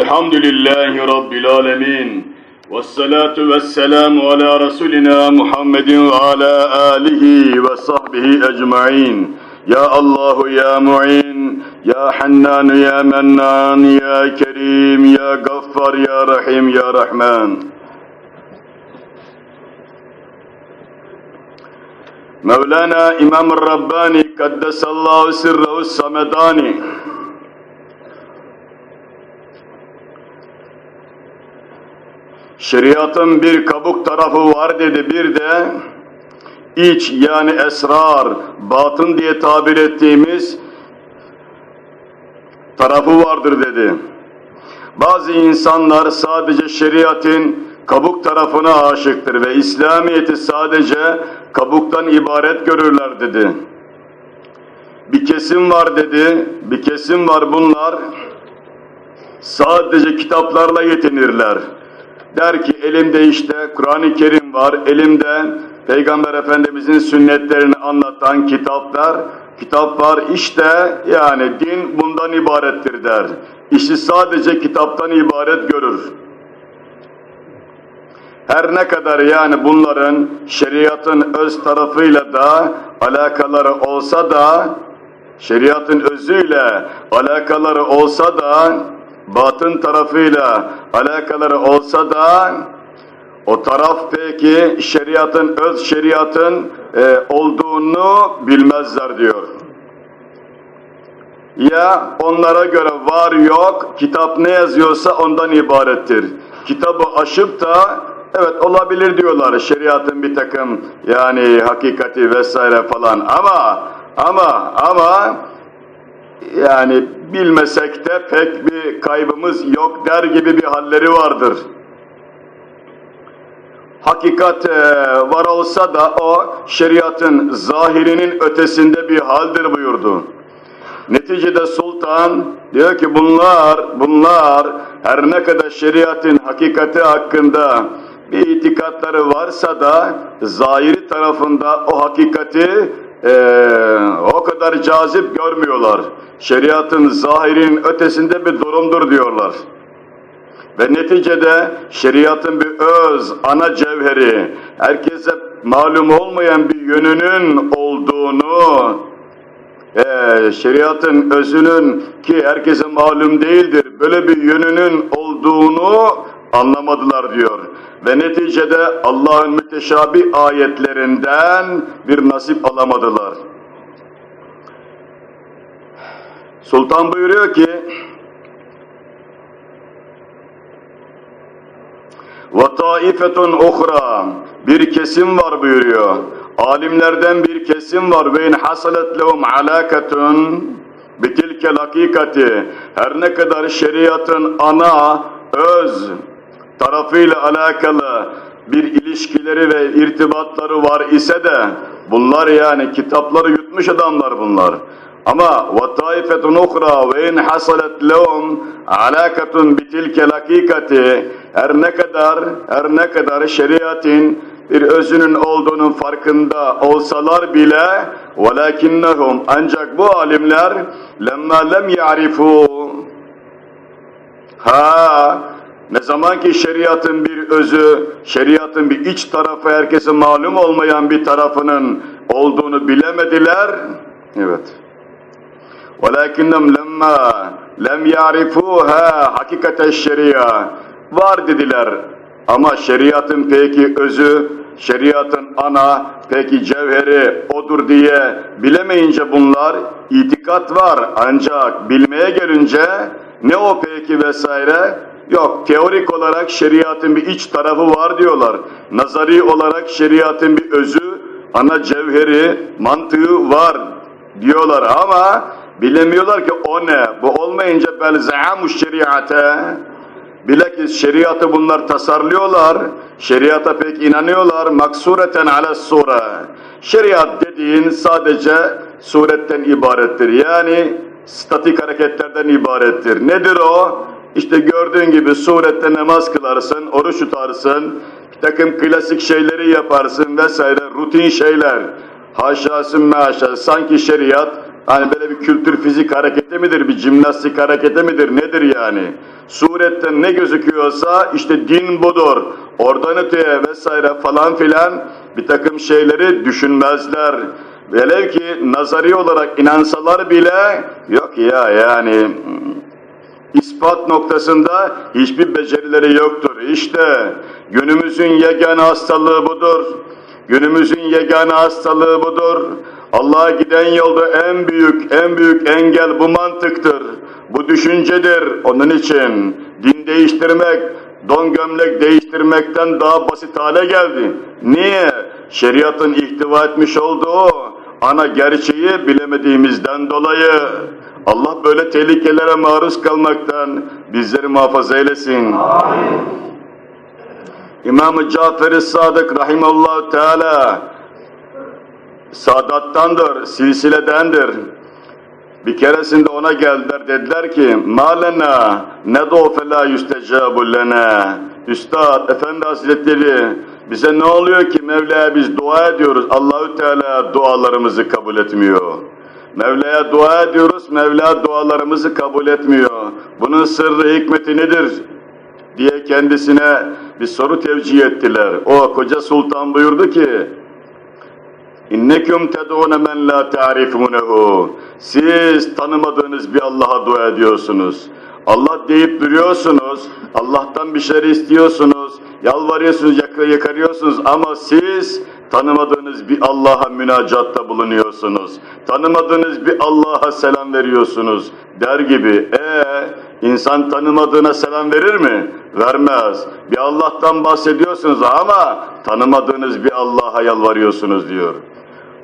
Elhamdülillahi Rabbil alemin. Vessalatu vesselamu ala Resulina Muhammedin ve ala alihi ve sahbihi ecma'in. Ya Allahu ya Mu'in, ya Hennanu ya Mennan, ya Kerim, ya Gaffar, ya Rahim, ya Rahman. Mevlana İmam-ı Rabbani Kaddesallahu Sirrehu Samedani Şeriatın bir kabuk tarafı var dedi, bir de iç yani esrar, batın diye tabir ettiğimiz tarafı vardır dedi. Bazı insanlar sadece şeriatın kabuk tarafına aşıktır ve İslamiyet'i sadece kabuktan ibaret görürler dedi. Bir kesim var dedi, bir kesim var bunlar sadece kitaplarla yetinirler. Der ki elimde işte Kur'an-ı Kerim var, elimde Peygamber Efendimizin sünnetlerini anlatan kitaplar, kitap var işte yani din bundan ibarettir der. İşi sadece kitaptan ibaret görür. Her ne kadar yani bunların şeriatın öz tarafıyla da alakaları olsa da, şeriatın özüyle alakaları olsa da, batın tarafıyla alakaları olsa da, o taraf peki şeriatın, öz şeriatın e, olduğunu bilmezler diyor. Ya onlara göre var yok, kitap ne yazıyorsa ondan ibarettir. Kitabı aşıp da evet olabilir diyorlar şeriatın bir takım yani hakikati vesaire falan ama ama ama yani bilmesek de pek bir kaybımız yok der gibi bir halleri vardır. Hakikat e, var olsa da o şeriatın zahirinin ötesinde bir haldir buyurdu. Neticede sultan diyor ki bunlar, bunlar her ne kadar şeriatın hakikati hakkında bir itikatları varsa da zahiri tarafında o hakikati e, o kadar cazip görmüyorlar. Şeriatın zahirinin ötesinde bir durumdur diyorlar. Ve neticede şeriatın bir öz, ana cevheri, herkese malum olmayan bir yönünün olduğunu, e, şeriatın özünün ki herkese malum değildir, böyle bir yönünün olduğunu anlamadılar diyor Ve neticede Allah'ın müteşabih ayetlerinden bir nasip alamadılar. Sultan buyuruyor ki, وَطَائِفَةٌ اُخْرَى Bir kesim var buyuruyor. Alimlerden bir kesim var. وَاِنْ حَصَلَتْ لَهُمْ عَلَاكَةٌ بِتِلْكَ الْحَقِيقَةِ Her ne kadar şeriatın ana, öz tarafıyla alakalı bir ilişkileri ve irtibatları var ise de bunlar yani kitapları yutmuş adamlar bunlar. Ama وَطَائِفَةٌ اُخْرَى وَاِنْ حَصَلَتْ لَهُمْ عَلَاكَةٌ بِتِلْكَ الْحَقِيقَةِ Her ne kadar, her ne kadar şeriatın bir özünün olduğunun farkında olsalar bile وَلَكِنَّهُمْ Ancak bu alimler لَمَّا لَمْ يَعْرِفُوا Ha, ne zaman ki şeriatın bir özü, şeriatın bir iç tarafı herkese malum olmayan bir tarafının olduğunu bilemediler. Evet. وَلَكِنَّمْ لَمَّا لَمْ يَعْرِفُوهَا hakikate şeria var dediler. Ama şeriatın peki özü, şeriatın ana, peki cevheri odur diye bilemeyince bunlar itikat var. Ancak bilmeye gelince ne o peki vesaire Yok, teorik olarak şeriatın bir iç tarafı var diyorlar. Nazari olarak şeriatın bir özü, ana cevheri, mantığı var diyorlar ama bilemiyorlar ki o ne? Bu olmayınca bel za'amuş şeriate. Bilakis şeriatı bunlar tasarlıyorlar, şeriata pek inanıyorlar, maksureten ala sure. Şeriat dediğin sadece suretten ibarettir. Yani statik hareketlerden ibarettir. Nedir o? İşte gördüğün gibi surette namaz kılarsın, oruç tutarsın, bir takım klasik şeyleri yaparsın vesaire, rutin şeyler. Haşa sümme haşa, sanki şeriat Hani böyle bir kültür fizik hareketi midir, bir jimnastik hareketi midir, nedir yani? Suretten ne gözüküyorsa işte din budur. Oradan öteye vesaire falan filan bir takım şeyleri düşünmezler. Velev ki nazari olarak inansalar bile yok ya yani ispat noktasında hiçbir becerileri yoktur. İşte günümüzün yegane hastalığı budur. Günümüzün yegane hastalığı budur. Allah'a giden yolda en büyük, en büyük engel bu mantıktır. Bu düşüncedir. Onun için din değiştirmek, don gömlek değiştirmekten daha basit hale geldi. Niye? Şeriatın ihtiva etmiş olduğu ana gerçeği bilemediğimizden dolayı. Allah böyle tehlikelere maruz kalmaktan bizleri muhafaza eylesin. İmam-ı Cafer-i Sadık rahimallahu teala Sadattandır, silsiledendir. Bir keresinde ona geldiler dediler ki malena ne do fela yüstecabu lena Üstad Efendi Hazretleri bize ne oluyor ki Mevla'ya biz dua ediyoruz Allahü Teala dualarımızı kabul etmiyor. Mevla'ya dua ediyoruz Mevla dualarımızı kabul etmiyor. Bunun sırrı hikmeti nedir? diye kendisine bir soru tevcih ettiler. O koca sultan buyurdu ki İnneküm tedûne men la ta'rifunehu. Siz tanımadığınız bir Allah'a dua ediyorsunuz. Allah deyip duruyorsunuz, Allah'tan bir şey istiyorsunuz, yalvarıyorsunuz, yakarıyorsunuz ama siz tanımadığınız bir Allah'a münacatta bulunuyorsunuz. Tanımadığınız bir Allah'a selam veriyorsunuz der gibi. E insan tanımadığına selam verir mi? Vermez. Bir Allah'tan bahsediyorsunuz ama tanımadığınız bir Allah'a yalvarıyorsunuz diyor.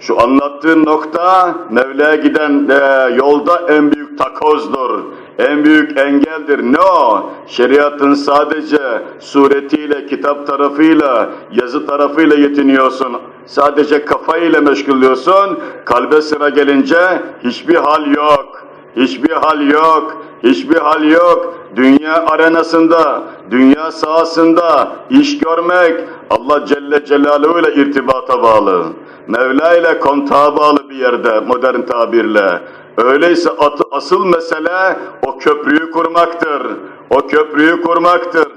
Şu anlattığın nokta Mevla'ya giden e, yolda en büyük takozdur, en büyük engeldir. Ne o? Şeriatın sadece suretiyle, kitap tarafıyla, yazı tarafıyla yetiniyorsun. Sadece kafayla meşgulüyorsun. Kalbe sıra gelince hiçbir hal yok. Hiçbir hal yok. Hiçbir hal yok. Dünya arenasında, dünya sahasında iş görmek Allah Celle Celaluhu ile irtibata bağlı. Mevla ile kontağa bağlı bir yerde modern tabirle. Öyleyse asıl mesele o köprüyü kurmaktır. O köprüyü kurmaktır.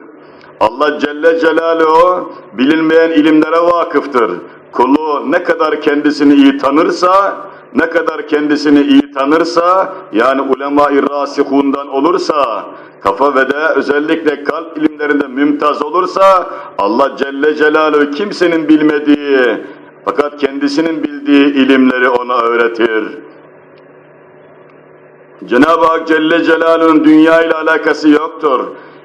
Allah Celle Celaluhu bilinmeyen ilimlere vakıftır. Kulu ne kadar kendisini iyi tanırsa, ne kadar kendisini iyi tanırsa, yani ulema-i rasihundan olursa, kafa ve de özellikle kalp ilimlerinde mümtaz olursa, Allah Celle Celaluhu kimsenin bilmediği, fakat kendisinin bildiği ilimleri ona öğretir. Cenab-ı Hak Celle Celaluhu'nun dünya ile alakası yoktur.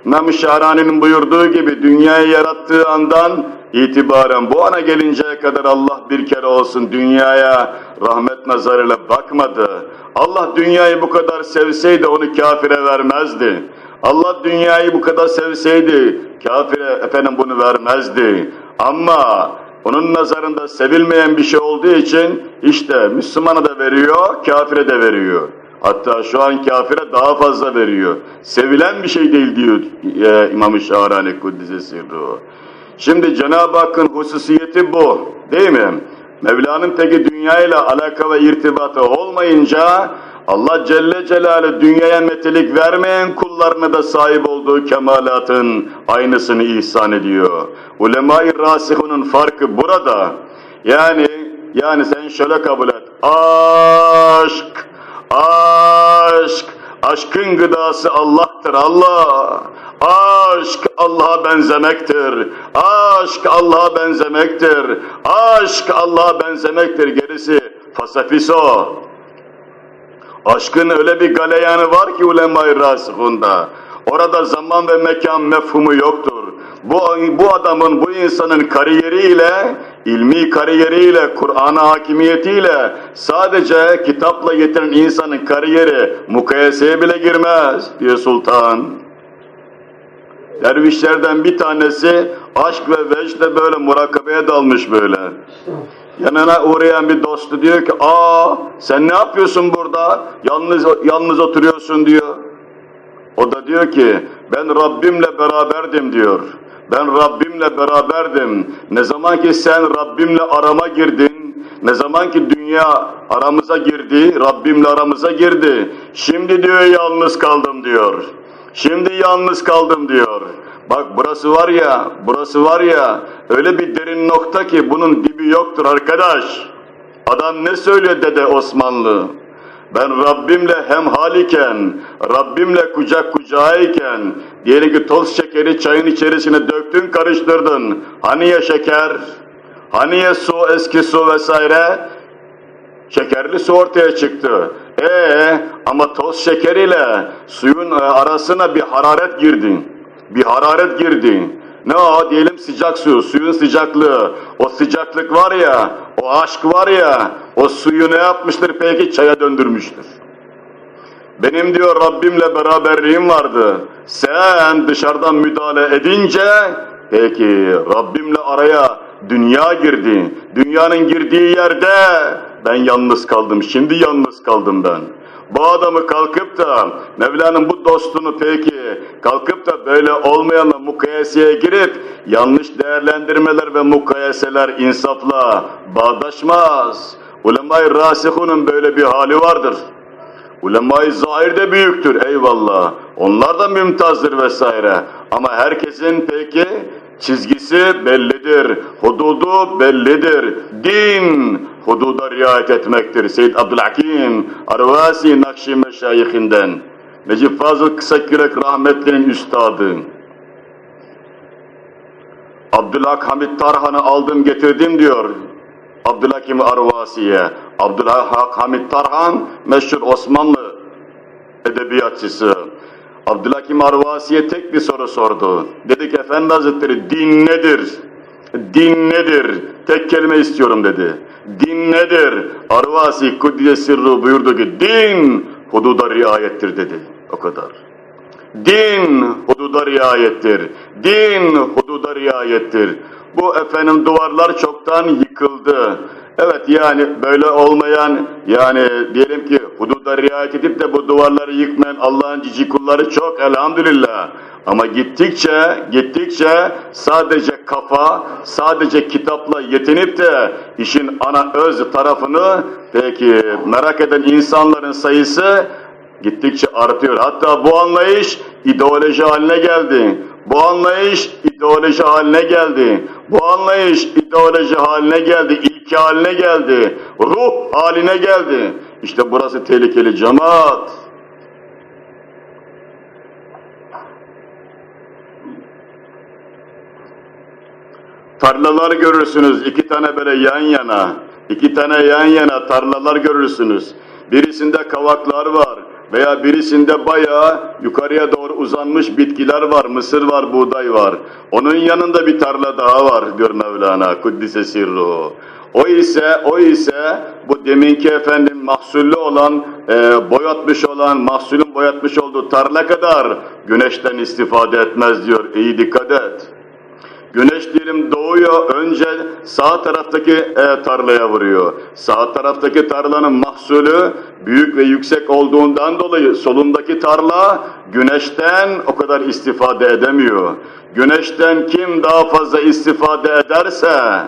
İmam Şahrani'nin buyurduğu gibi dünyayı yarattığı andan itibaren bu ana gelinceye kadar Allah bir kere olsun dünyaya rahmet nazarıyla bakmadı. Allah dünyayı bu kadar sevseydi onu kafire vermezdi. Allah dünyayı bu kadar sevseydi kafire efendim bunu vermezdi. Ama onun nazarında sevilmeyen bir şey olduğu için işte Müslümana da veriyor, kafire de veriyor. Hatta şu an kafire daha fazla veriyor. Sevilen bir şey değil diyor e, İmam-ı Şahrani Kuddise Sirru. Şimdi Cenab-ı Hakk'ın hususiyeti bu değil mi? Mevla'nın peki dünyayla alaka ve irtibatı olmayınca Allah Celle Celaluhu dünyaya metelik vermeyen kullarına da sahip olduğu kemalatın aynısını ihsan ediyor. Ulema-i Rasihunun farkı burada. Yani yani sen şöyle kabul et. Aşk, aşk, aşkın gıdası Allah'tır Allah. Aşk Allah'a benzemektir. Aşk Allah'a benzemektir. Aşk Allah'a benzemektir. Gerisi fasafiso. Aşkın öyle bir galeyanı var ki ulema-i. Orada zaman ve mekan mefhumu yoktur. Bu, bu adamın, bu insanın kariyeriyle, ilmi kariyeriyle, Kur'an'a hakimiyetiyle sadece kitapla yetiren insanın kariyeri mukayeseye bile girmez diyor sultan. Dervişlerden bir tanesi aşk ve vecde böyle murakabeye dalmış böyle. Yanına uğrayan bir dostu diyor ki, ''Aa sen ne yapıyorsun burada? Yalnız yalnız oturuyorsun.'' diyor. O da diyor ki, ''Ben Rabbimle beraberdim.'' diyor. Ben Rabbimle beraberdim. Ne zaman ki sen Rabbimle arama girdin, Ne zaman ki dünya aramıza girdi, Rabbimle aramıza girdi. Şimdi diyor yalnız kaldım diyor. Şimdi yalnız kaldım diyor. Bak burası var ya, burası var ya, öyle bir derin nokta ki bunun dibi yoktur arkadaş. Adam ne söylüyor dede Osmanlı? Ben Rabbimle hemhal iken, Rabbimle kucak kucağa iken, diyelim ki toz şekeri çayın içerisine döktün karıştırdın. Hani ya şeker, hani ya su, eski su vesaire? Şekerli su ortaya çıktı. Ee, ama toz şekeriyle suyun e, arasına bir hararet girdi. Bir hararet girdi. Ne o? Diyelim sıcak su, suyun sıcaklığı. O sıcaklık var ya, o aşk var ya, o suyu ne yapmıştır peki? Çaya döndürmüştür. Benim diyor Rabbimle beraberliğim vardı. Sen dışarıdan müdahale edince, peki Rabbimle araya dünya girdi. Dünyanın girdiği yerde ben yalnız kaldım. Şimdi yalnız kaldım ben. Bu adamı kalkıp da Mevla'nın bu dostunu peki kalkıp da böyle olmayanla mukayeseye girip yanlış değerlendirmeler ve mukayeseler insafla bağdaşmaz. Ulema-i Rasihun'un böyle bir hali vardır. Ulema-i zahir de büyüktür eyvallah. Onlar da mümtazdır vesaire. Ama herkesin peki çizgisi bellidir. Hududu bellidir. Din hududa riayet etmektir. Seyyid Abdülhakim Arvasi Nakşi Meşayihinden. Necip Fazıl Kısakürek rahmetlinin üstadı. Abdülhak Hamid Tarhan'ı aldım getirdim diyor. Abdülhakim Arvasi'ye. Abdülhak Hamid Tarhan meşhur Osmanlı edebiyatçısı. Abdülhakim Arvasi'ye tek bir soru sordu. Dedi ki Efendi Hazretleri din nedir? Din nedir? Tek kelime istiyorum dedi. Din nedir? Arvasi Kudüs'e sırrı buyurdu ki din hududa riayettir dedi. O kadar. Din hududa riayettir. Din hududa riayettir. Bu efendim duvarlar çoktan yıkıldı. Evet yani böyle olmayan yani diyelim ki hududa riayet edip de bu duvarları yıkmayan Allah'ın cici kulları çok elhamdülillah. Ama gittikçe gittikçe sadece kafa sadece kitapla yetinip de işin ana öz tarafını peki merak eden insanların sayısı gittikçe artıyor. Hatta bu anlayış ideoloji haline geldi. Bu anlayış ideoloji haline geldi. Bu anlayış ideoloji haline geldi. İlki haline geldi. Ruh haline geldi. İşte burası tehlikeli cemaat. Tarlalar görürsünüz iki tane böyle yan yana. iki tane yan yana tarlalar görürsünüz. Birisinde kavaklar var veya birisinde bayağı yukarıya doğru uzanmış bitkiler var, mısır var, buğday var. Onun yanında bir tarla daha var diyor Mevlana Kuddise Sirruhu. O ise, o ise bu deminki efendim mahsullü olan, e, boyatmış olan, mahsulün boyatmış olduğu tarla kadar güneşten istifade etmez diyor. İyi dikkat et. Güneş diyelim doğuyor, önce sağ taraftaki e, tarlaya vuruyor. Sağ taraftaki tarlanın mahsulü büyük ve yüksek olduğundan dolayı solundaki tarla güneşten o kadar istifade edemiyor. Güneşten kim daha fazla istifade ederse,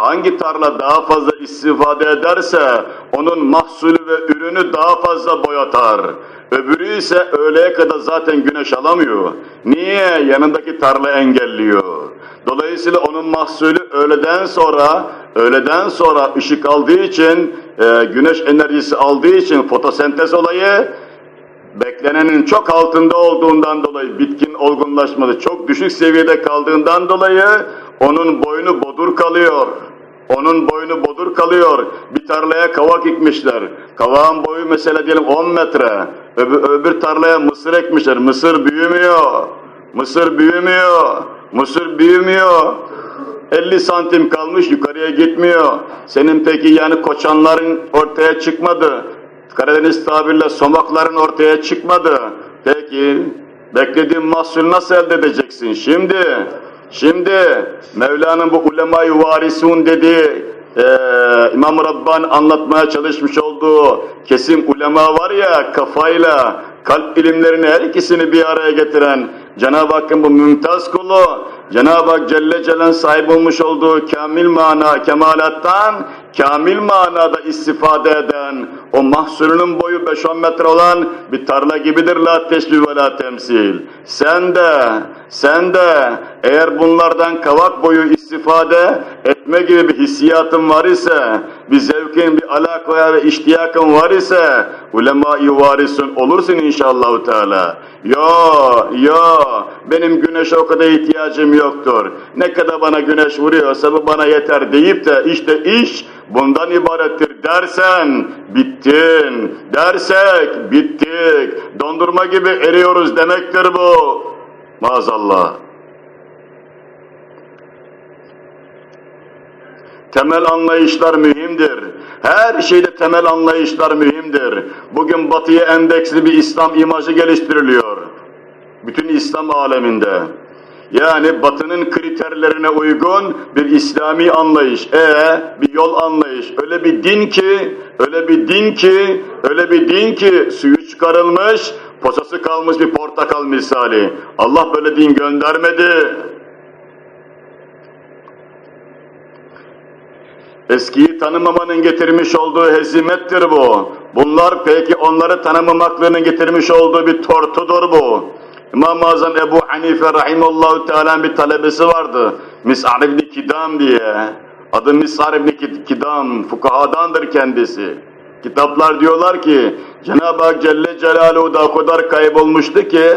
hangi tarla daha fazla istifade ederse onun mahsulü ve ürünü daha fazla boyatar. Öbürü ise öğleye kadar zaten güneş alamıyor. Niye? Yanındaki tarla engelliyor. Dolayısıyla onun mahsulü öğleden sonra, öğleden sonra ışık aldığı için, e, güneş enerjisi aldığı için fotosentez olayı beklenenin çok altında olduğundan dolayı bitkin olgunlaşması çok düşük seviyede kaldığından dolayı onun boynu bodur kalıyor. Onun boynu bodur kalıyor. Bir tarlaya kavak ekmişler. Kavağın boyu mesela diyelim 10 metre. Öbür, öbür tarlaya mısır ekmişler. Mısır büyümüyor. Mısır büyümüyor. Mısır büyümüyor. 50 santim kalmış yukarıya gitmiyor. Senin peki yani koçanların ortaya çıkmadı. Karadeniz tabirle somakların ortaya çıkmadı. Peki beklediğin mahsul nasıl elde edeceksin? Şimdi Şimdi Mevla'nın bu ulema-i varisun dediği e, İmam Rabban anlatmaya çalışmış olduğu kesim ulema var ya kafayla kalp ilimlerini her ikisini bir araya getiren Cenab-ı Hakk'ın bu mümtaz kulu Cenab-ı Hak Celle Celle'nin sahip olmuş olduğu kamil mana, kemalattan kamil manada istifade eden, o mahsulünün boyu 5-10 metre olan bir tarla gibidir la teşbih ve la temsil. Sen de, sen de eğer bunlardan kavak boyu istifade etme gibi bir hissiyatın var ise, bir zevkin, bir alakaya ve iştiyakın var ise, ulema-i varisun olursun inşallah Teala. Ya, ya, benim güneşe o kadar ihtiyacım yoktur. Ne kadar bana güneş vuruyorsa bu bana yeter deyip de işte iş bundan ibarettir dersen bittin, dersek bittik, dondurma gibi eriyoruz demektir bu. Maazallah. Temel anlayışlar mühimdir. Her şeyde temel anlayışlar mühimdir. Bugün batıya endeksli bir İslam imajı geliştiriliyor. Bütün İslam aleminde. Yani batının kriterlerine uygun bir İslami anlayış, e bir yol anlayış. Öyle bir din ki, öyle bir din ki, öyle bir din ki suyu çıkarılmış, posası kalmış bir portakal misali. Allah böyle din göndermedi. Eskiyi tanımamanın getirmiş olduğu hezimettir bu. Bunlar peki onları tanımamaklarının getirmiş olduğu bir tortudur bu. İmam-ı Azam Ebu Hanife Rahimallahu Teala'nın bir talebesi vardı. Mis'ar ibn Kidam diye. Adı Mis'ar ibn Kidam, fukahadandır kendisi. Kitaplar diyorlar ki Cenab-ı Hak Celle Celaluhu da o kadar kaybolmuştu ki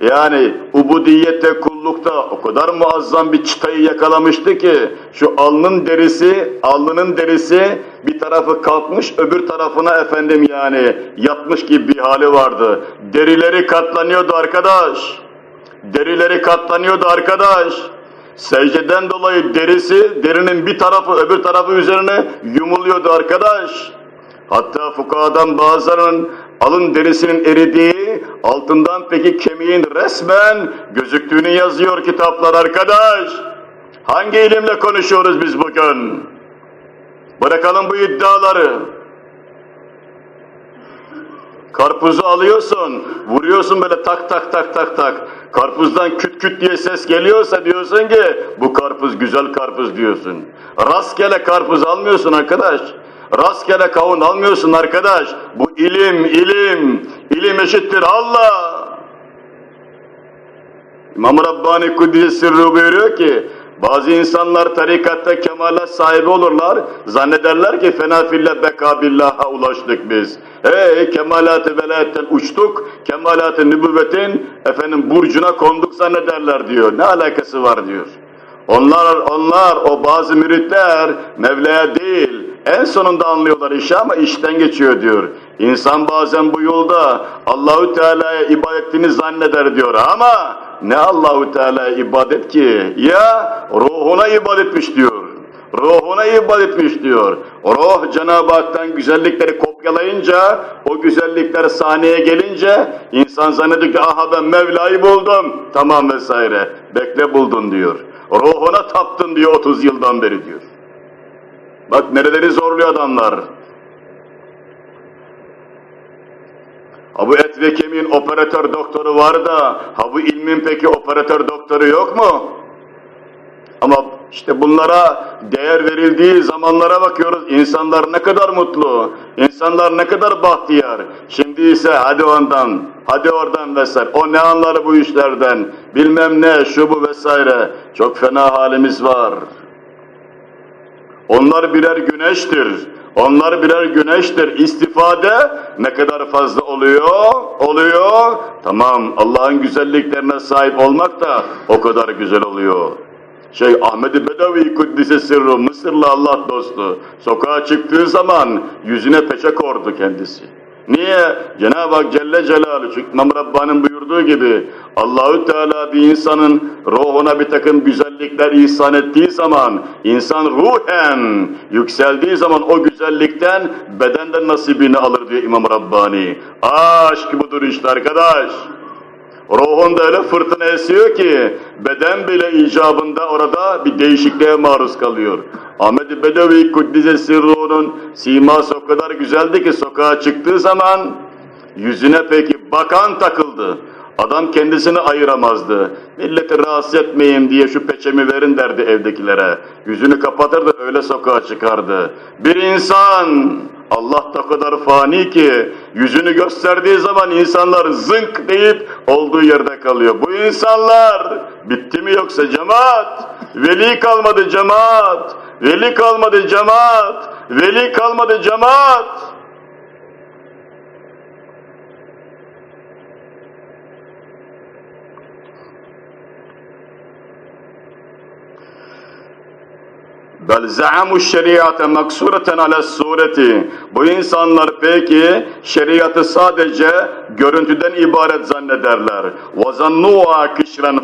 yani ubudiyette, kullukta o kadar muazzam bir çıtayı yakalamıştı ki şu alnın derisi, alnının derisi bir tarafı kalkmış, öbür tarafına efendim yani yatmış gibi bir hali vardı. Derileri katlanıyordu arkadaş. Derileri katlanıyordu arkadaş. Secdeden dolayı derisi, derinin bir tarafı öbür tarafı üzerine yumuluyordu arkadaş. Hatta fukahadan bazılarının alın derisinin eridiği, altından peki kemiğin resmen gözüktüğünü yazıyor kitaplar arkadaş. Hangi ilimle konuşuyoruz biz bugün? Bırakalım bu iddiaları. Karpuzu alıyorsun, vuruyorsun böyle tak tak tak tak tak. Karpuzdan küt küt diye ses geliyorsa diyorsun ki bu karpuz güzel karpuz diyorsun. Rastgele karpuz almıyorsun arkadaş. Rastgele kavun almıyorsun arkadaş. Bu ilim, ilim. İlim eşittir Allah. İmam Rabbani Kuddisi Sırrı buyuruyor ki, bazı insanlar tarikatta kemalat sahibi olurlar, zannederler ki fena fille beka ulaştık biz. Hey kemalat-ı velayetten uçtuk, kemalat-ı nübüvvetin efendim burcuna konduk zannederler diyor. Ne alakası var diyor. Onlar, onlar o bazı müritler Mevla'ya değil, en sonunda anlıyorlar işi ama işten geçiyor diyor. İnsan bazen bu yolda Allahü Teala'ya ibadetini zanneder diyor ama ne Allahü Teala'ya ibadet ki? Ya ruhuna ibadetmiş diyor. Ruhuna ibadetmiş diyor. Ruh Cenab-ı Hak'tan güzellikleri kopyalayınca, o güzellikler sahneye gelince insan zannediyor ki aha ben Mevla'yı buldum. Tamam vesaire. Bekle buldun diyor. Ruhuna taptın diyor 30 yıldan beri diyor. Bak nereleri zorluyor adamlar. Ha bu et ve kemiğin operatör doktoru var da, ha bu ilmin peki operatör doktoru yok mu? Ama işte bunlara değer verildiği zamanlara bakıyoruz. İnsanlar ne kadar mutlu, insanlar ne kadar bahtiyar. Şimdi ise hadi ondan, hadi oradan vesaire. O ne anlar bu işlerden, bilmem ne, şu bu vesaire. Çok fena halimiz var. Onlar birer güneştir. Onlar birer güneştir. İstifade ne kadar fazla oluyor? Oluyor. Tamam Allah'ın güzelliklerine sahip olmak da o kadar güzel oluyor. Şey Ahmet-i Bedevi Kuddise Sırrı Mısırlı Allah dostu sokağa çıktığı zaman yüzüne peçe kordu kendisi. Niye? Cenab-ı Hak Celle Celaluhu çünkü İmam Rabbani'nin buyurduğu gibi Allahü Teala bir insanın ruhuna bir takım güzellikler ihsan ettiği zaman insan ruhen yükseldiği zaman o güzellikten bedenden nasibini alır diyor İmam Rabbani. Aşk budur işte arkadaş. Ruhunda öyle fırtına esiyor ki beden bile icabında orada bir değişikliğe maruz kalıyor. Ahmet-i Bedevi Kuddise Sirru'nun siması o kadar güzeldi ki sokağa çıktığı zaman yüzüne peki bakan takıldı. Adam kendisini ayıramazdı. Milleti rahatsız etmeyeyim diye şu peçemi verin derdi evdekilere. Yüzünü kapatırdı öyle sokağa çıkardı. Bir insan Allah da kadar fani ki yüzünü gösterdiği zaman insanlar zınk deyip olduğu yerde kalıyor. Bu insanlar bitti mi yoksa cemaat? Veli kalmadı cemaat. Veli kalmadı cemaat. Veli kalmadı cemaat. Bel za'amu şeriate maksureten ala sureti. Bu insanlar peki şeriatı sadece görüntüden ibaret zannederler. Ve zannuha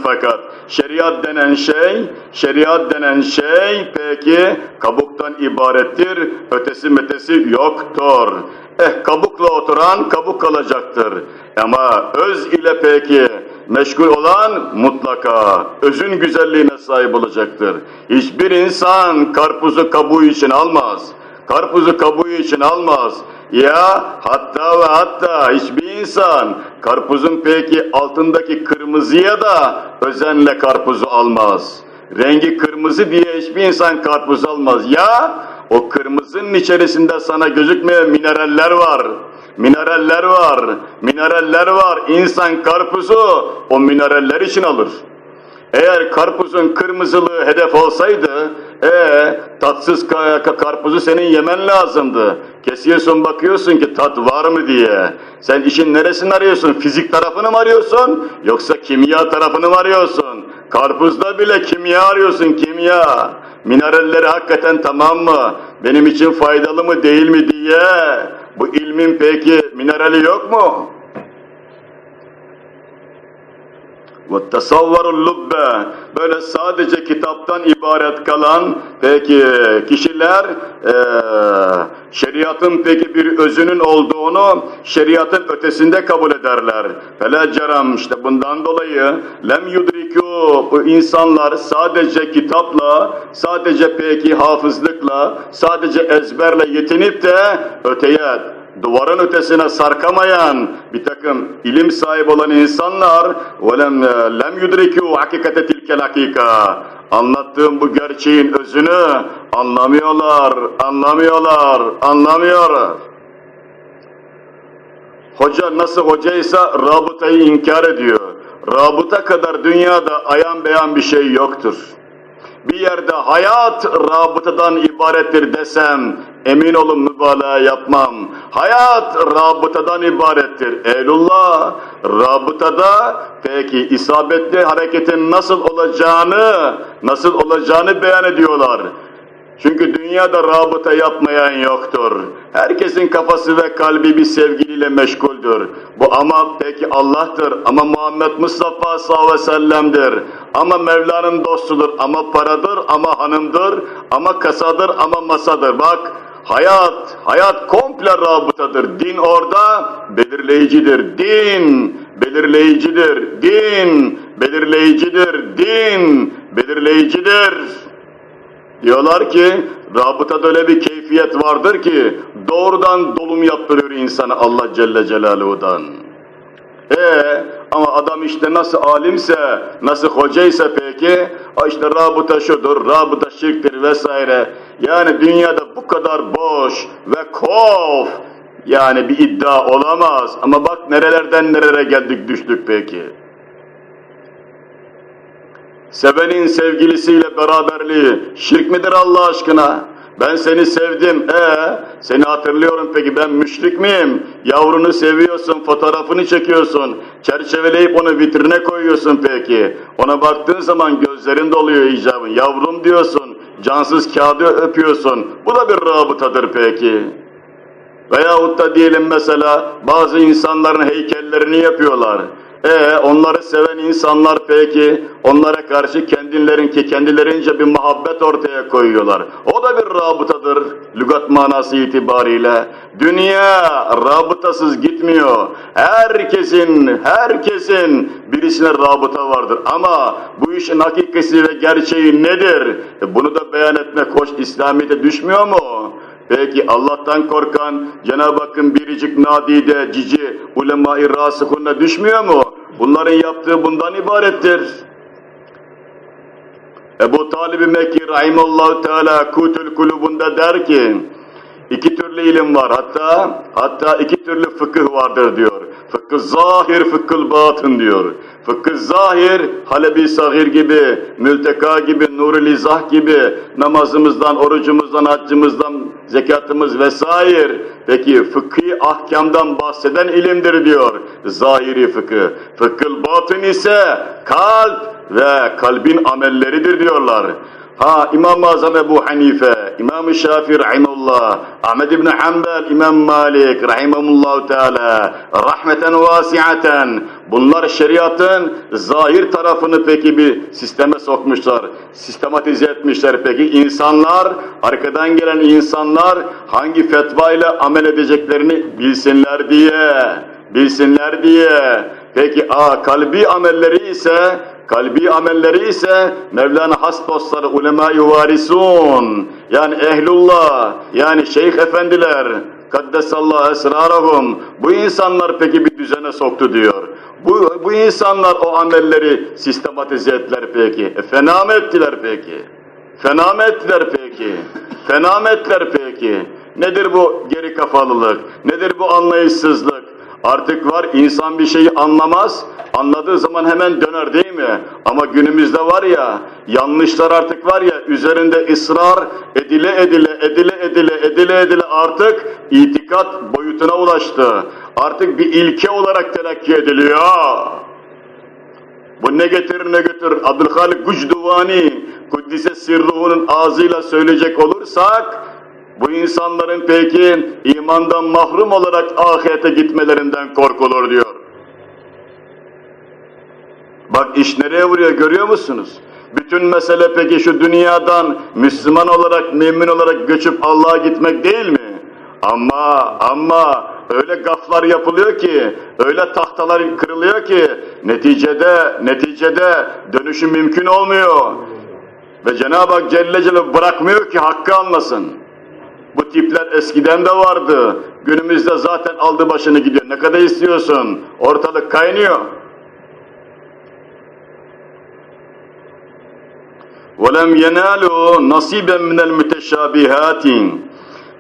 fakat. Şeriat denen şey, şeriat denen şey peki kabuktan ibarettir. Ötesi metesi yoktur. Eh kabukla oturan kabuk kalacaktır. Ama öz ile peki meşgul olan mutlaka özün güzelliğine sahip olacaktır. Hiçbir insan karpuzu kabuğu için almaz. Karpuzu kabuğu için almaz. Ya hatta ve hatta hiçbir insan karpuzun peki altındaki kırmızıya da özenle karpuzu almaz. Rengi kırmızı diye hiçbir insan karpuz almaz. Ya o kırmızının içerisinde sana gözükmeyen mineraller var. Mineraller var, mineraller var. İnsan karpuzu o mineraller için alır. Eğer karpuzun kırmızılığı hedef olsaydı, e tatsız karpuzu senin yemen lazımdı. Kesiyorsun bakıyorsun ki tat var mı diye. Sen işin neresini arıyorsun? Fizik tarafını mı arıyorsun? Yoksa kimya tarafını mı arıyorsun? Karpuzda bile kimya arıyorsun, kimya. Mineralleri hakikaten tamam mı? Benim için faydalı mı değil mi diye. Bu ilmin peki minerali yok mu? وَالتَّصَوَّرُ اللُّبَّ Böyle sadece kitaptan ibaret kalan peki kişiler e, şeriatın peki bir özünün olduğunu şeriatın ötesinde kabul ederler. فَلَا ceram işte bundan dolayı lem yudriku bu insanlar sadece kitapla, sadece peki hafızlıkla, sadece ezberle yetinip de öteye duvarın ötesine sarkamayan bir takım ilim sahibi olan insanlar وَلَمْ lem yudrikû hakikate tilkel hakika anlattığım bu gerçeğin özünü anlamıyorlar, anlamıyorlar, anlamıyorlar. Hoca nasıl hocaysa rabıtayı inkar ediyor. Rabıta kadar dünyada ayan beyan bir şey yoktur. Bir yerde hayat rabıtadan ibarettir desem emin olun mübalağa yapmam. Hayat rabıtadan ibarettir. Eylullah rabıtada peki isabetli hareketin nasıl olacağını nasıl olacağını beyan ediyorlar. Çünkü dünyada rabıta yapmayan yoktur. Herkesin kafası ve kalbi bir sevgiliyle meşguldür. Bu ama peki Allah'tır, ama Muhammed Mustafa sallallahu aleyhi ve sellem'dir. Ama Mevla'nın dostudur, ama paradır, ama hanımdır, ama kasadır, ama masadır. Bak hayat, hayat komple rabıtadır. Din orada belirleyicidir. Din belirleyicidir. Din belirleyicidir. Din belirleyicidir. Diyorlar ki rabıtada öyle bir keyfiyet vardır ki doğrudan dolum yaptırıyor insanı Allah Celle Celaluhu'dan. Ee, ama adam işte nasıl alimse, nasıl hocaysa peki, işte rabıta şudur, rabıta şirktir vesaire. Yani dünyada bu kadar boş ve kof, yani bir iddia olamaz. Ama bak nerelerden nerelere geldik düştük peki. Sevenin sevgilisiyle beraberliği şirk midir Allah aşkına? Ben seni sevdim, ee, seni hatırlıyorum peki ben müşrik miyim? Yavrunu seviyorsun, fotoğrafını çekiyorsun, çerçeveleyip onu vitrine koyuyorsun peki. Ona baktığın zaman gözlerin doluyor icabın, yavrum diyorsun, cansız kağıdı öpüyorsun. Bu da bir rabıtadır peki. Veyahut da diyelim mesela bazı insanların heykellerini yapıyorlar. E onları seven insanlar peki onlara karşı kendilerinki kendilerince bir muhabbet ortaya koyuyorlar. O da bir rabıtadır lügat manası itibariyle. Dünya rabıtasız gitmiyor. Herkesin herkesin birisine rabıta vardır. Ama bu işin hakikati ve gerçeği nedir? E bunu da beyan etmek hoş İslamiyet'e düşmüyor mu? Peki Allah'tan korkan Cenab-ı Hakk'ın biricik nadide, cici, ulema-i rasıhunna düşmüyor mu? Bunların yaptığı bundan ibarettir. Ebu Talib-i Mekki Rahimallahu Teala Kutül Kulubunda der ki, iki türlü ilim var hatta hatta iki türlü fıkıh vardır diyor. Fıkkı zahir, fıkkı batın diyor. Fıkkı zahir, Halebi Sahir gibi, Mülteka gibi, Nurul İzah gibi, namazımızdan, orucumuzdan, haccımızdan, zekatımız vesaire. Peki fıkhi ahkamdan bahseden ilimdir diyor. Zahiri fıkıh. Fıkkı batın ise kalp ve kalbin amelleridir diyorlar. Ha İmam-ı Azam Ebu Hanife, İmam-ı Şafii rahimullah, Ahmed İbni Hanbel, İmam Malik rahimahullahu teala, rahmeten vasiaten. Bunlar şeriatın zahir tarafını peki bir sisteme sokmuşlar, sistematize etmişler peki. insanlar, arkadan gelen insanlar hangi fetva ile amel edeceklerini bilsinler diye, bilsinler diye. Peki a kalbi amelleri ise Kalbi amelleri ise Mevlana has dostları ulema-i varisun yani ehlullah yani şeyh efendiler kaddesallahu esrarahum bu insanlar peki bir düzene soktu diyor. Bu, bu insanlar o amelleri sistematize ettiler peki. E, fena mı ettiler peki? Fena mı ettiler peki? Fena mı ettiler peki? Nedir bu geri kafalılık? Nedir bu anlayışsızlık? Artık var insan bir şeyi anlamaz, anladığı zaman hemen döner değil mi? Ama günümüzde var ya, yanlışlar artık var ya, üzerinde ısrar edile edile, edile edile, edile edile artık itikat boyutuna ulaştı. Artık bir ilke olarak telakki ediliyor. Bu ne getirir ne götürür? Abdülhalik Gucduvani, Kuddise Sirruhu'nun ağzıyla söyleyecek olursak, bu insanların peki imandan mahrum olarak ahirete gitmelerinden korkulur diyor. Bak iş nereye vuruyor görüyor musunuz? Bütün mesele peki şu dünyadan Müslüman olarak, mümin olarak göçüp Allah'a gitmek değil mi? Ama, ama öyle gaflar yapılıyor ki, öyle tahtalar kırılıyor ki neticede, neticede dönüşüm mümkün olmuyor. Ve Cenab-ı Hak Celle Celle bırakmıyor ki hakkı anlasın. Bu tipler eskiden de vardı. Günümüzde zaten aldı başını gidiyor. Ne kadar istiyorsun? Ortalık kaynıyor. وَلَمْ يَنَالُوا نَصِيبًا مِنَ الْمُتَشَابِهَاتِ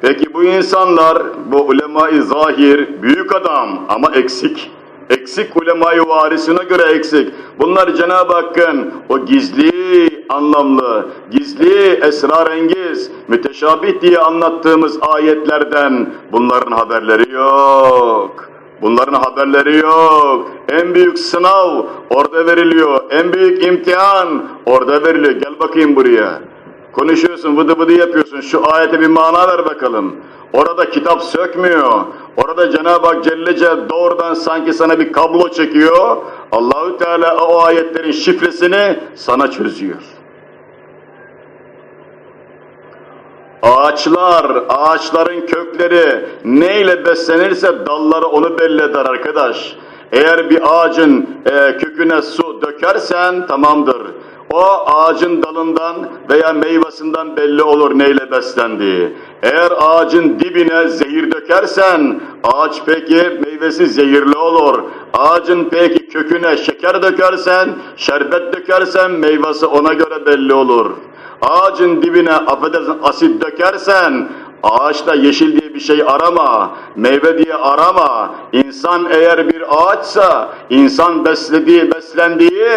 Peki bu insanlar, bu ulema-i zahir, büyük adam ama eksik. Eksik ulemayı varisine göre eksik. Bunlar Cenab-ı Hakk'ın o gizli anlamlı, gizli esrarengiz, müteşabih diye anlattığımız ayetlerden bunların haberleri yok. Bunların haberleri yok. En büyük sınav orada veriliyor. En büyük imtihan orada veriliyor. Gel bakayım buraya. Konuşuyorsun, vıdı vıdı yapıyorsun. Şu ayete bir mana ver bakalım. Orada kitap sökmüyor. Orada Cenab-ı Hak Celle Celle doğrudan sanki sana bir kablo çekiyor. Allahü Teala o ayetlerin şifresini sana çözüyor. Ağaçlar, ağaçların kökleri neyle beslenirse dalları onu belli eder arkadaş. Eğer bir ağacın e, köküne su dökersen tamamdır. O ağacın dalından veya meyvesinden belli olur neyle beslendiği. Eğer ağacın dibine zehir dökersen ağaç peki meyvesi zehirli olur. Ağacın peki köküne şeker dökersen, şerbet dökersen meyvesi ona göre belli olur. Ağacın dibine affedersin asit dökersen Ağaçta yeşil diye bir şey arama, meyve diye arama. İnsan eğer bir ağaçsa, insan beslediği, beslendiği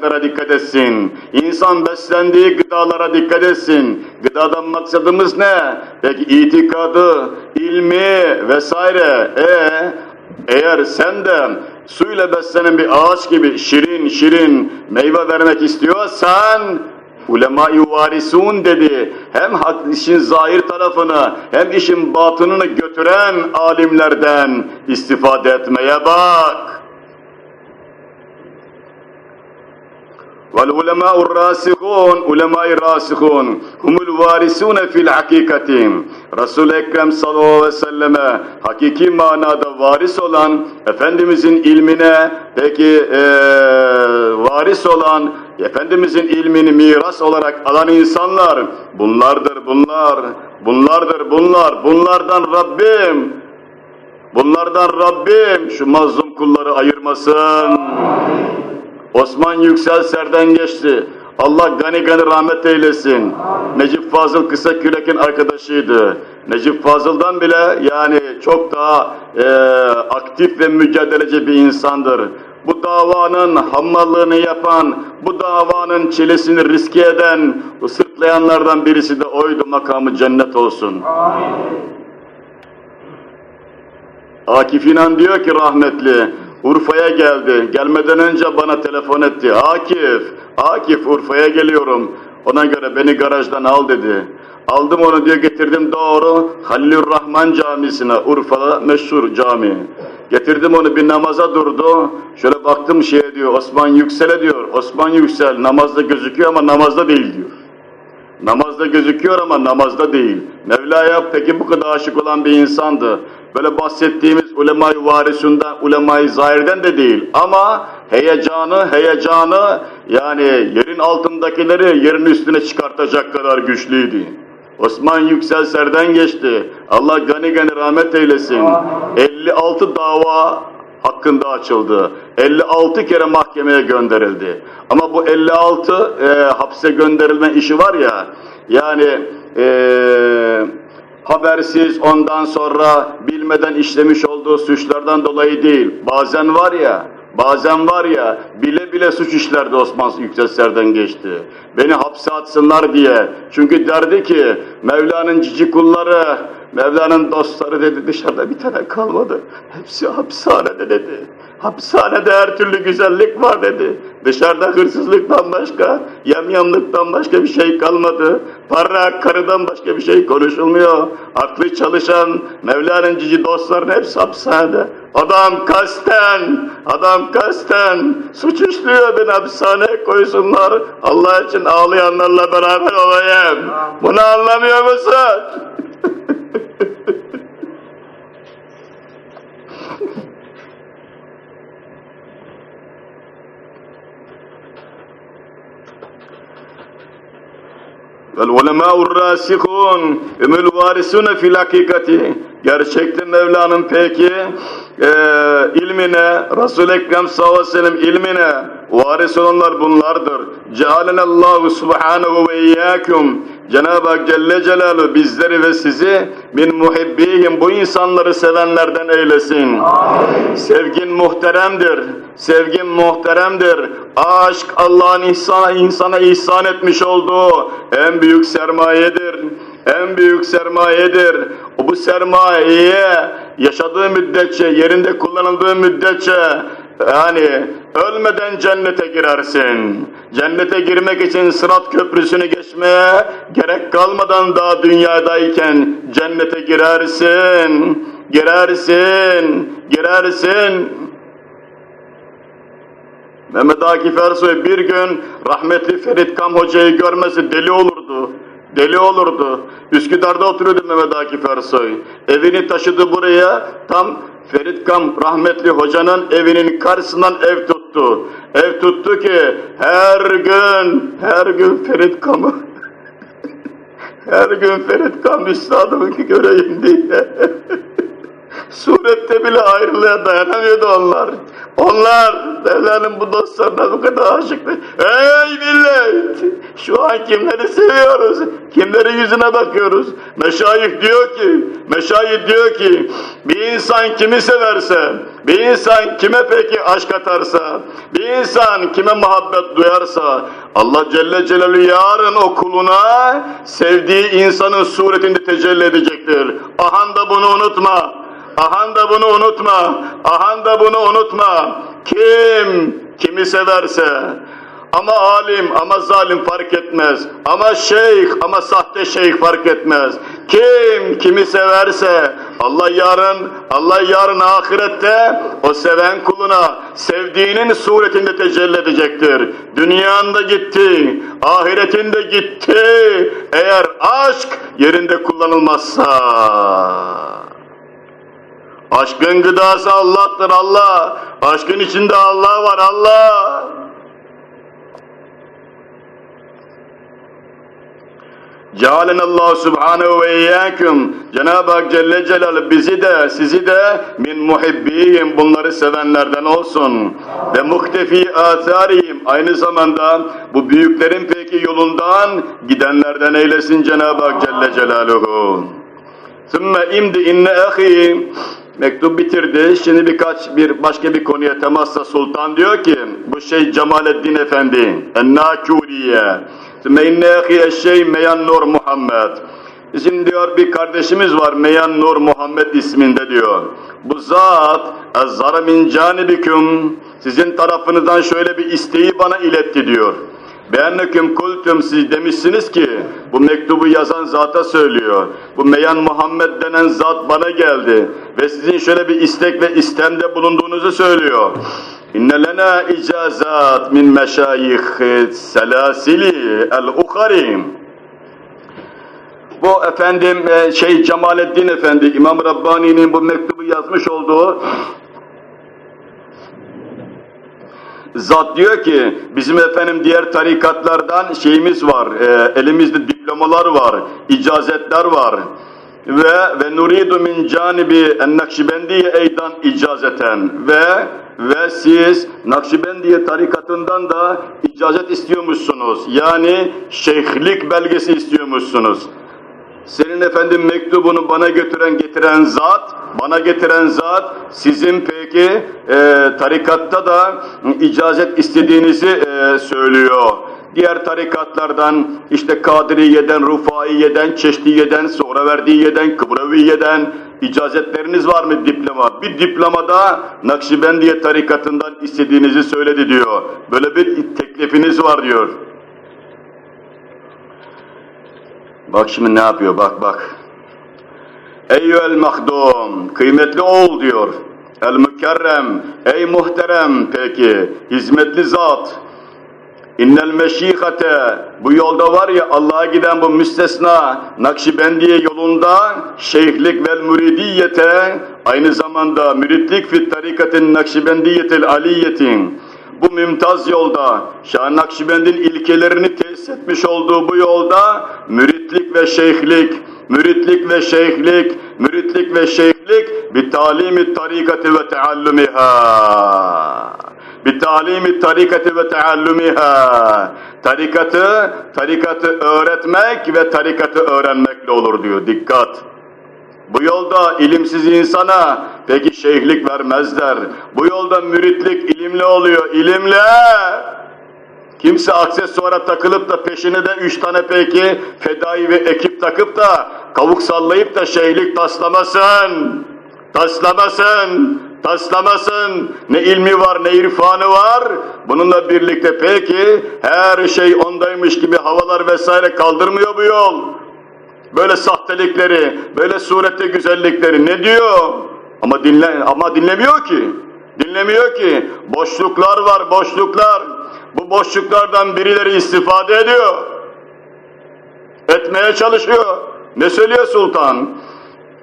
kaynaklara dikkat etsin. İnsan beslendiği gıdalara dikkat etsin. Gıdadan maksadımız ne? Peki itikadı, ilmi vesaire. E eğer sen de suyla beslenen bir ağaç gibi şirin şirin meyve vermek istiyorsan ulema-i varisun dedi. Hem işin zahir tarafını hem işin batınını götüren alimlerden istifade etmeye bak. Vel ulemâ'ur râsihûn, ulemâ-i râsihûn, humul varisûne fil hakikati. Resul-i Ekrem sallallahu aleyhi ve selleme hakiki manada varis olan, Efendimizin ilmine peki ee, varis olan, Efendimizin ilmini miras olarak alan insanlar bunlardır bunlar, bunlardır bunlar, bunlardan Rabbim, bunlardan Rabbim şu mazlum kulları ayırmasın. Amin. Osman Yüksel serden geçti. Allah gani gani rahmet eylesin. Necip Fazıl kısa kürekin arkadaşıydı. Necip Fazıl'dan bile yani çok daha e, aktif ve mücadeleci bir insandır. Bu davanın hammallığını yapan, bu davanın çilesini riske eden, ısırtlayanlardan birisi de oydu makamı cennet olsun. Akif İnan diyor ki rahmetli, Urfa'ya geldi. Gelmeden önce bana telefon etti. Akif, Akif Urfa'ya geliyorum. Ona göre beni garajdan al dedi. Aldım onu diyor getirdim doğru Halilur Rahman Camisi'ne Urfa'da meşhur cami. Getirdim onu bir namaza durdu. Şöyle baktım şeye diyor Osman Yüksel'e diyor. Osman Yüksel namazda gözüküyor ama namazda değil diyor. Namazda gözüküyor ama namazda değil. Mevla'ya peki bu kadar aşık olan bir insandı. Böyle bahsettiğimiz varisundan, ulema-i zahirden de değil. Ama heyecanı, heyecanı yani yerin altındakileri yerin üstüne çıkartacak kadar güçlüydü. Osman Yüksel Serden geçti. Allah gani gani rahmet eylesin. 56 dava hakkında açıldı. 56 kere mahkemeye gönderildi. Ama bu 56 e, hapse gönderilme işi var ya, yani e, habersiz ondan sonra bilmeden işlemiş olduğu suçlardan dolayı değil. Bazen var ya, bazen var ya bile bile suç işlerdi Osman Yükselser'den geçti. Beni hapse atsınlar diye. Çünkü derdi ki Mevla'nın cici kulları, Mevla'nın dostları dedi dışarıda bir tane kalmadı. Hepsi hapishanede dedi. Hapishanede her türlü güzellik var dedi. Dışarıda hırsızlıktan başka, yamyamlıktan başka bir şey kalmadı. Para, karıdan başka bir şey konuşulmuyor. Aklı çalışan Mevla'nın cici dostların hepsi hapishanede. Adam kasten, adam kasten suç işliyor beni hapishaneye koysunlar. Allah için ağlayanlarla beraber olayım. Bunu anlamıyor musun? Ulemâ'ur râsihûn ümül varisûne fil hakikati. Gerçekte Mevla'nın peki e, ilmine, Resul-i Ekrem sallallahu aleyhi ve sellem ilmine varis olanlar bunlardır. Cealenallahu subhanahu ve iyyâkum. Cenab-ı Hak Celle Celaluhu bizleri ve sizi min muhibbihim bu insanları sevenlerden eylesin. Amin. Sevgin muhteremdir. Sevgin muhteremdir. Aşk Allah'ın insana, insana ihsan etmiş olduğu en büyük sermayedir. En büyük sermayedir. O bu sermayeye yaşadığı müddetçe, yerinde kullanıldığı müddetçe yani ölmeden cennete girersin. Cennete girmek için sırat köprüsünü geçmeye gerek kalmadan daha dünyadayken cennete girersin. Girersin, girersin. Mehmet Akif Ersoy bir gün rahmetli Ferit Kam Hoca'yı görmesi deli olurdu. Deli olurdu. Üsküdar'da oturuyordu Mehmet Akif Ersoy. Evini taşıdı buraya. Tam Ferit Kam rahmetli hocanın evinin karşısından ev tuttu. Ev tuttu ki her gün, her gün Ferit Kam'ı her gün Ferit Kam üstadımı göreyim diye. Surette bile ayrılığa dayanamıyordu onlar. Onlar Mevla'nın bu dostlarına bu kadar aşıktı. Ey millet! Şu an kimleri seviyoruz? Kimlerin yüzüne bakıyoruz? Meşayih diyor ki, meşayih diyor ki, bir insan kimi severse, bir insan kime peki aşk atarsa, bir insan kime muhabbet duyarsa, Allah Celle Celaluhu yarın o kuluna sevdiği insanın suretinde tecelli edecektir. Ahan da bunu unutma. Ahan da bunu unutma. Ahan da bunu unutma. Kim kimi severse ama alim ama zalim fark etmez. Ama şeyh ama sahte şeyh fark etmez. Kim kimi severse Allah yarın Allah yarın ahirette o seven kuluna sevdiğinin suretinde tecelli edecektir. Dünyanda gitti, ahiretinde gitti. Eğer aşk yerinde kullanılmazsa. Aşkın gıdası Allah'tır Allah. Aşkın içinde Allah var Allah. Cealenallahu subhanehu ve iyyâküm. Cenab-ı Hak Celle Celaluhu bizi de sizi de min muhibbihim bunları sevenlerden olsun. Ve muhtefi atharihim aynı zamanda bu büyüklerin peki yolundan gidenlerden eylesin Cenab-ı Hak Celle Celaluhu. Sümme imdi inne ahi mektup bitirdi. Şimdi birkaç bir başka bir konuya temasla sultan diyor ki bu şey Cemaleddin Efendi en-Nakuriye ahi eşşey Meyan Nur Muhammed Bizim diyor bir kardeşimiz var Meyan Nur Muhammed isminde diyor. Bu zat ezzara min canibiküm sizin tarafınızdan şöyle bir isteği bana iletti diyor. Beğenneküm kultum siz demişsiniz ki bu mektubu yazan zata söylüyor. Bu Meyan Muhammed denen zat bana geldi ve sizin şöyle bir istek ve istemde bulunduğunuzu söylüyor. İnne lena icazat min meşayih selasili el-ukharim. Bu efendim e, şey Cemalettin Efendi İmam Rabbani'nin bu mektubu yazmış olduğu Zat diyor ki bizim efendim diğer tarikatlardan şeyimiz var, e, elimizde diplomalar var, icazetler var. Ve ve nuridu min canibi en Nakşibendiye eydan icazeten ve ve siz Nakşibendiye tarikatından da icazet istiyormuşsunuz. Yani şeyhlik belgesi istiyormuşsunuz. Senin efendim mektubunu bana götüren getiren zat, bana getiren zat sizin peki e, tarikatta da icazet istediğinizi e, söylüyor. Diğer tarikatlardan işte Kadiriye'den, Rufaiye'den, Çeşdiye'den, sonra verdiğiyeden, Kıbraviye'den icazetleriniz var mı diploma? Bir diplomada Nakşibendiye tarikatından istediğinizi söyledi diyor. Böyle bir teklifiniz var diyor. Bak şimdi ne yapıyor bak bak. Eyyüel mahdum, kıymetli oğul diyor. El mükerrem, ey muhterem peki, hizmetli zat. İnnel meşihate, bu yolda var ya Allah'a giden bu müstesna Nakşibendiye yolunda şeyhlik vel müridiyete, aynı zamanda müritlik fit tarikatin Nakşibendiyetil aliyetin, bu mümtaz yolda Şah Nakşibend'in ilkelerini tesis etmiş olduğu bu yolda müritlik ve şeyhlik, müritlik ve şeyhlik, müritlik ve şeyhlik bir talimi tarikati ve teallumiha. Bir talimi tarikati ve teallumiha. Tarikatı, tarikatı öğretmek ve tarikatı öğrenmekle olur diyor. Dikkat! Bu yolda ilimsiz insana peki şeyhlik vermezler. Bu yolda müritlik ilimle oluyor, ilimle. Kimse aksesuara takılıp da peşine de üç tane peki fedai ve ekip takıp da kavuk sallayıp da şeyhlik taslamasın. Taslamasın, taslamasın. Ne ilmi var ne irfanı var. Bununla birlikte peki her şey ondaymış gibi havalar vesaire kaldırmıyor bu yol böyle sahtelikleri, böyle surette güzellikleri ne diyor? Ama dinle ama dinlemiyor ki. Dinlemiyor ki. Boşluklar var, boşluklar. Bu boşluklardan birileri istifade ediyor. Etmeye çalışıyor. Ne söylüyor sultan?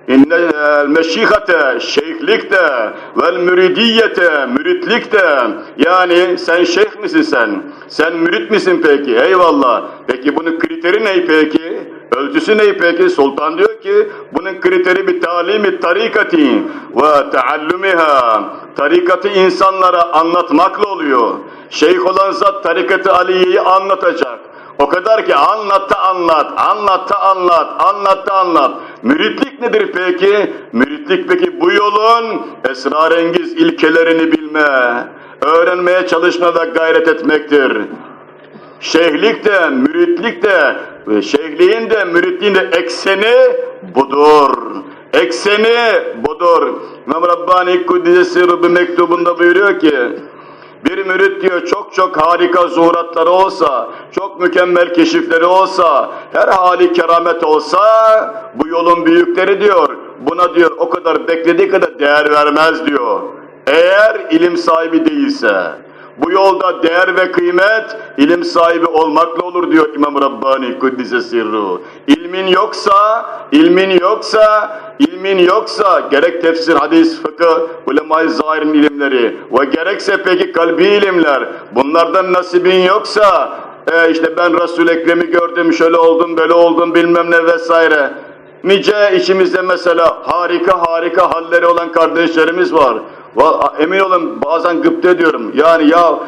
İnnel meşihate, şeyhlikte vel müridiyete, müritlikte. Yani sen şeyh misin sen? Sen mürit misin peki? Eyvallah. Peki bunun kriteri ne peki? Ölçüsü ne peki? Sultan diyor ki bunun kriteri bir talimi tarikati ve teallumiha. Tarikatı insanlara anlatmakla oluyor. Şeyh olan zat tarikatı Aliye'yi anlatacak. O kadar ki anlat anlat, anlat anlat, anlat anlat. Müritlik nedir peki? Müritlik peki bu yolun esrarengiz ilkelerini bilme, öğrenmeye çalışma ve gayret etmektir. Şeyhlik de, müritlik de, şeyhliğin de, müritliğin de ekseni budur. Ekseni budur. İmam Rabbani Kuddisesi Rubbi mektubunda buyuruyor ki, bir mürit diyor çok çok harika zuhuratları olsa, çok mükemmel keşifleri olsa, her hali keramet olsa, bu yolun büyükleri diyor, buna diyor o kadar beklediği kadar değer vermez diyor. Eğer ilim sahibi değilse. Bu yolda değer ve kıymet ilim sahibi olmakla olur diyor İmam Rabbani Kuddise Sirru. İlmin yoksa, ilmin yoksa, ilmin yoksa gerek tefsir, hadis, fıkıh, ulema-i zahirin ilimleri ve gerekse peki kalbi ilimler bunlardan nasibin yoksa e, işte ben Resul Ekrem'i gördüm, şöyle oldum, böyle oldum bilmem ne vesaire. Nice içimizde mesela harika harika halleri olan kardeşlerimiz var. Emin olun bazen gıpta ediyorum. Yani ya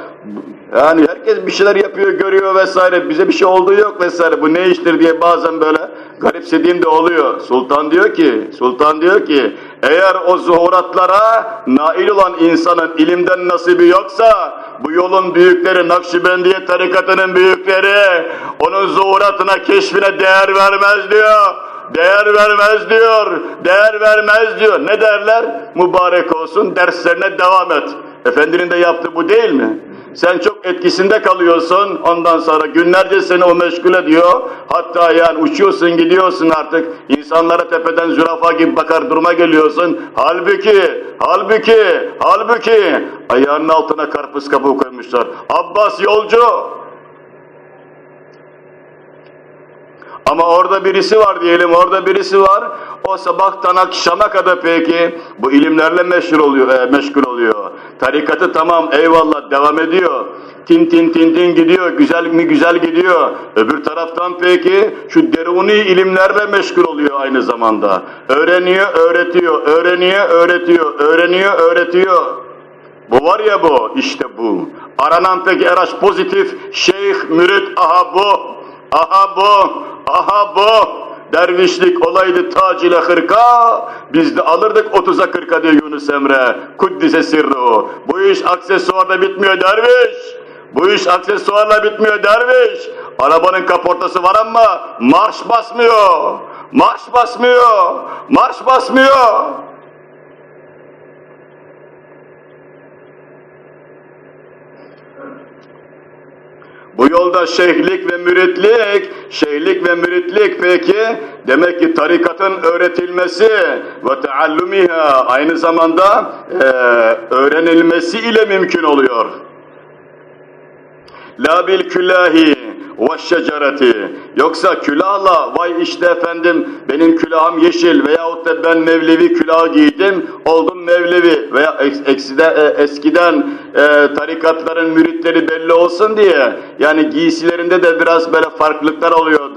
yani herkes bir şeyler yapıyor, görüyor vesaire. Bize bir şey olduğu yok vesaire. Bu ne iştir diye bazen böyle garipsediğim de oluyor. Sultan diyor ki, Sultan diyor ki eğer o zuhuratlara nail olan insanın ilimden nasibi yoksa bu yolun büyükleri, Nakşibendiye tarikatının büyükleri onun zuhuratına, keşfine değer vermez diyor. Değer vermez diyor, değer vermez diyor. Ne derler? Mübarek olsun, derslerine devam et. Efendinin de yaptığı bu değil mi? Sen çok etkisinde kalıyorsun, ondan sonra günlerce seni o meşgul ediyor. Hatta yani uçuyorsun, gidiyorsun artık. İnsanlara tepeden zürafa gibi bakar duruma geliyorsun. Halbuki, halbuki, halbuki ayağının altına karpuz kabuğu koymuşlar. Abbas yolcu, Ama orada birisi var diyelim, orada birisi var. O sabahtan akşama kadar peki bu ilimlerle meşgul oluyor, e, meşgul oluyor. Tarikatı tamam eyvallah devam ediyor. Tin tin tin tin gidiyor, güzel mi güzel gidiyor. Öbür taraftan peki şu deruni ilimlerle meşgul oluyor aynı zamanda. Öğreniyor, öğretiyor, öğreniyor, öğretiyor, öğreniyor, öğretiyor. Bu var ya bu, işte bu. Aranan peki RH pozitif, şeyh, mürit, aha bu, aha bu, aha bu. Dervişlik olaydı tac ile hırka, biz de alırdık 30'a 40'a diyor Yunus Emre. Kuddise sirru. Bu iş aksesuarla bitmiyor derviş. Bu iş aksesuarla bitmiyor derviş. Arabanın kaportası var ama marş basmıyor. Marş basmıyor. Marş basmıyor. Bu yolda şeyhlik ve müritlik, şeyhlik ve müritlik peki demek ki tarikatın öğretilmesi ve teallumiha aynı zamanda e, öğrenilmesi ile mümkün oluyor. La bil külahi ve şecereti. Yoksa külahla vay işte efendim benim külahım yeşil veyahut da ben Mevlevi külahı giydim oldum Mevlevi veya eks- ekside, e, eskiden e, tarikatların müritleri belli olsun diye yani giysilerinde de biraz böyle farklılıklar oluyor.